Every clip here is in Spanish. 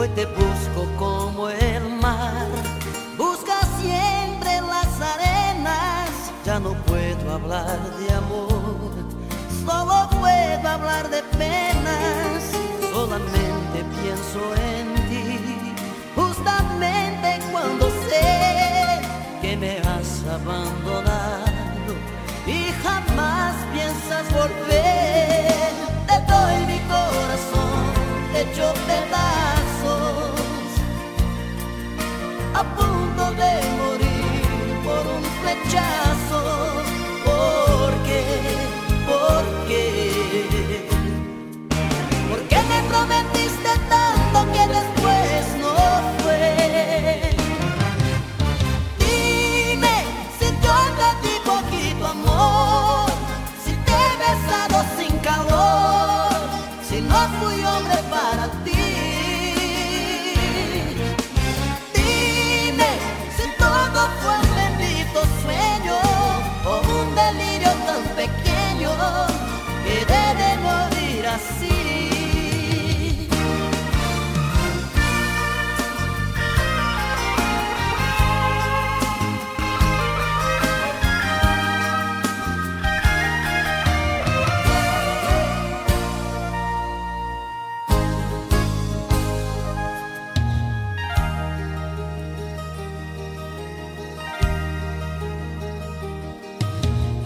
Hoy te busco como el mar, busca siempre las arenas. Ya no puedo hablar de amor, solo puedo hablar de penas. Solamente pienso en ti, justamente cuando sé que me has abandonado y jamás piensas volver.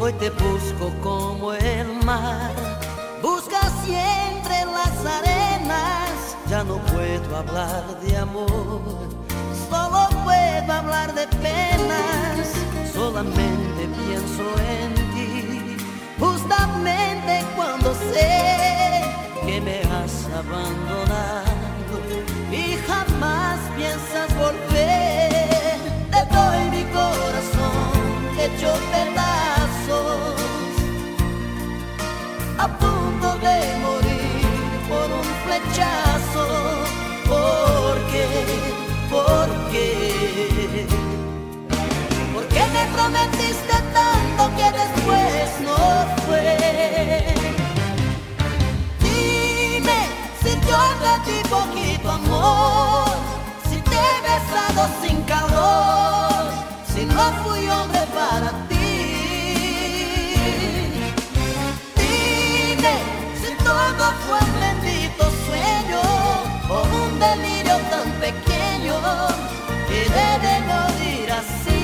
Hoy te busco como el mar, busca siempre las arenas. Ya no puedo hablar de amor, solo puedo hablar de penas. Solamente pienso en ti, justamente cuando sé que me has abandonado y delirio tan pequeño que debe morir así.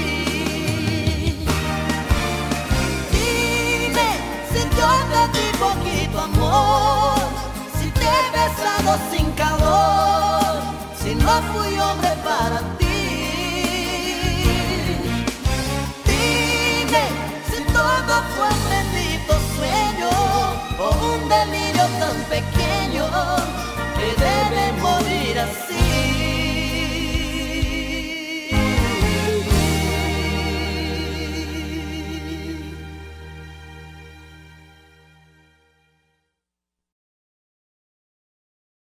Dime si yo te di poquito amor, si te he besado sin calor, si no fui hombre para ti. Dime si todo fue un bendito sueño o un delito